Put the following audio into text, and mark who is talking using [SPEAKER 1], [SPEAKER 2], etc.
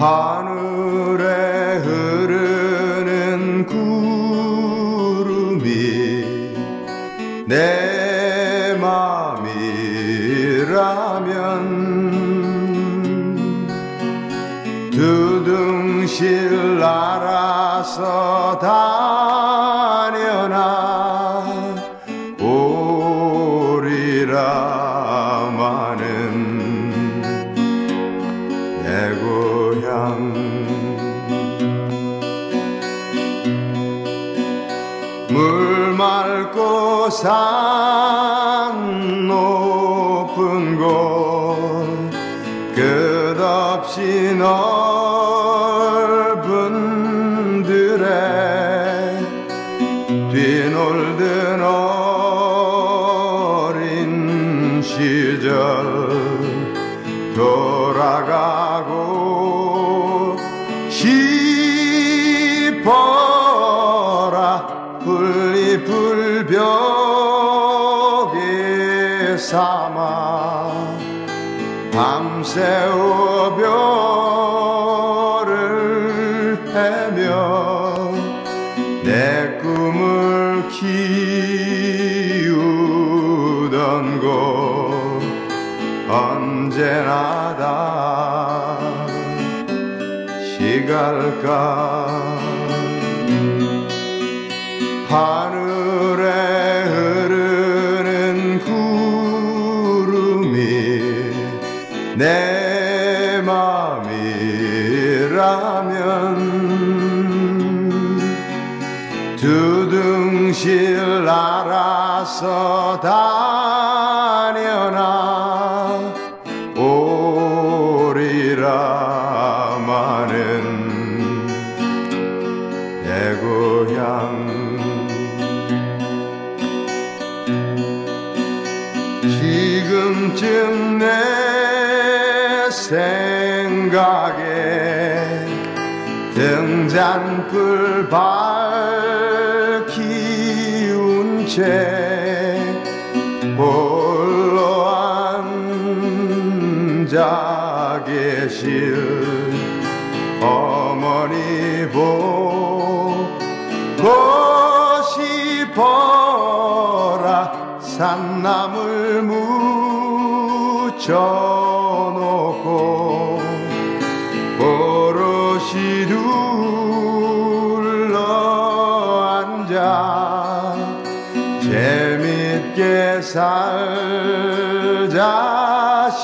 [SPEAKER 1] 하늘에 흐르는 구름이 내 맘이라면 두둥실 날아서 다 물 맑고 산 높은 곳 끝없이 넓은 들에 뒤놀던 어린 시절 돌아가고 분리불벽에 삼아 밤새워 별을 헤며 내 꿈을 키우던 곳 언제나 다 시갈까 하늘에 흐르는 구름이 내 맘이라면 두둥실 날아서 다 지금쯤 내 생각에 등잔불 밝히운 채 홀로 앉아 계실 어머니 보고 싶어라. 산나물 묻혀놓고 오롯이 둘러 앉아 재밌게 살자시던